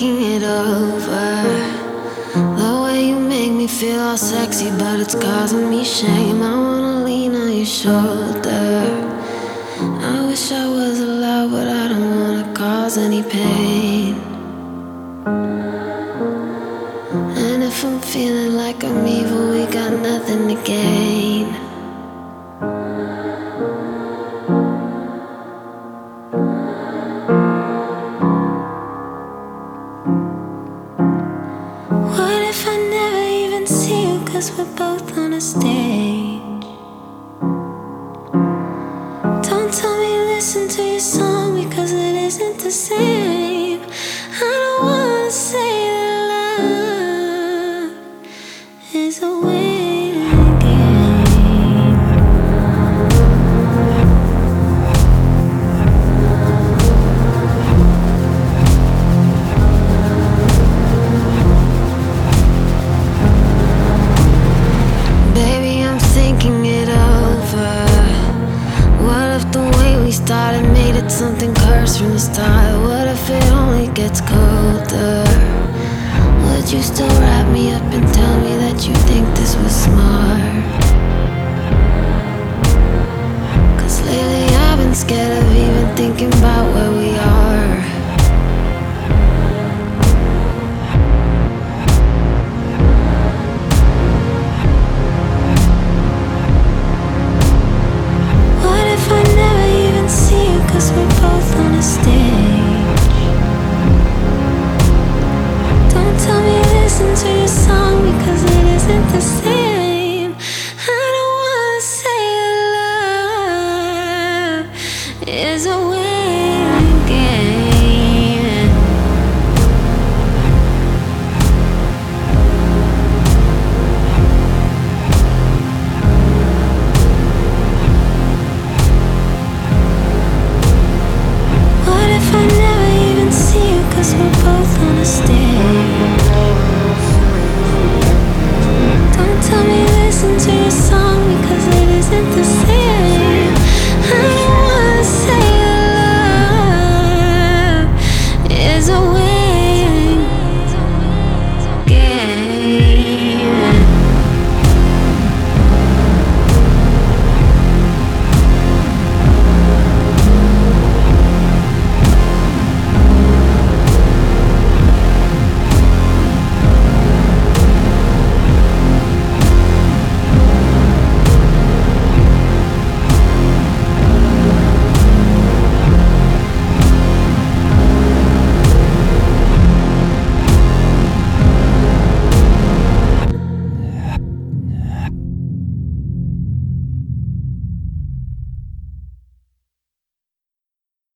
thinking it over. The way you make me feel all sexy, but it's causing me shame. I wanna lean on your shoulder. I wish I was allowed, but I don't wanna cause any pain. And if I'm feeling like I'm evil, we got nothing to gain. Cause we're both on a stage. Don't tell me listen to your song because it isn't the same. I don't wanna say that love is a waiting from the start? What if it only gets colder? Would you still wrap me up and tell me that you think this was smart? Cause lately I've been scared of even thinking about where we are.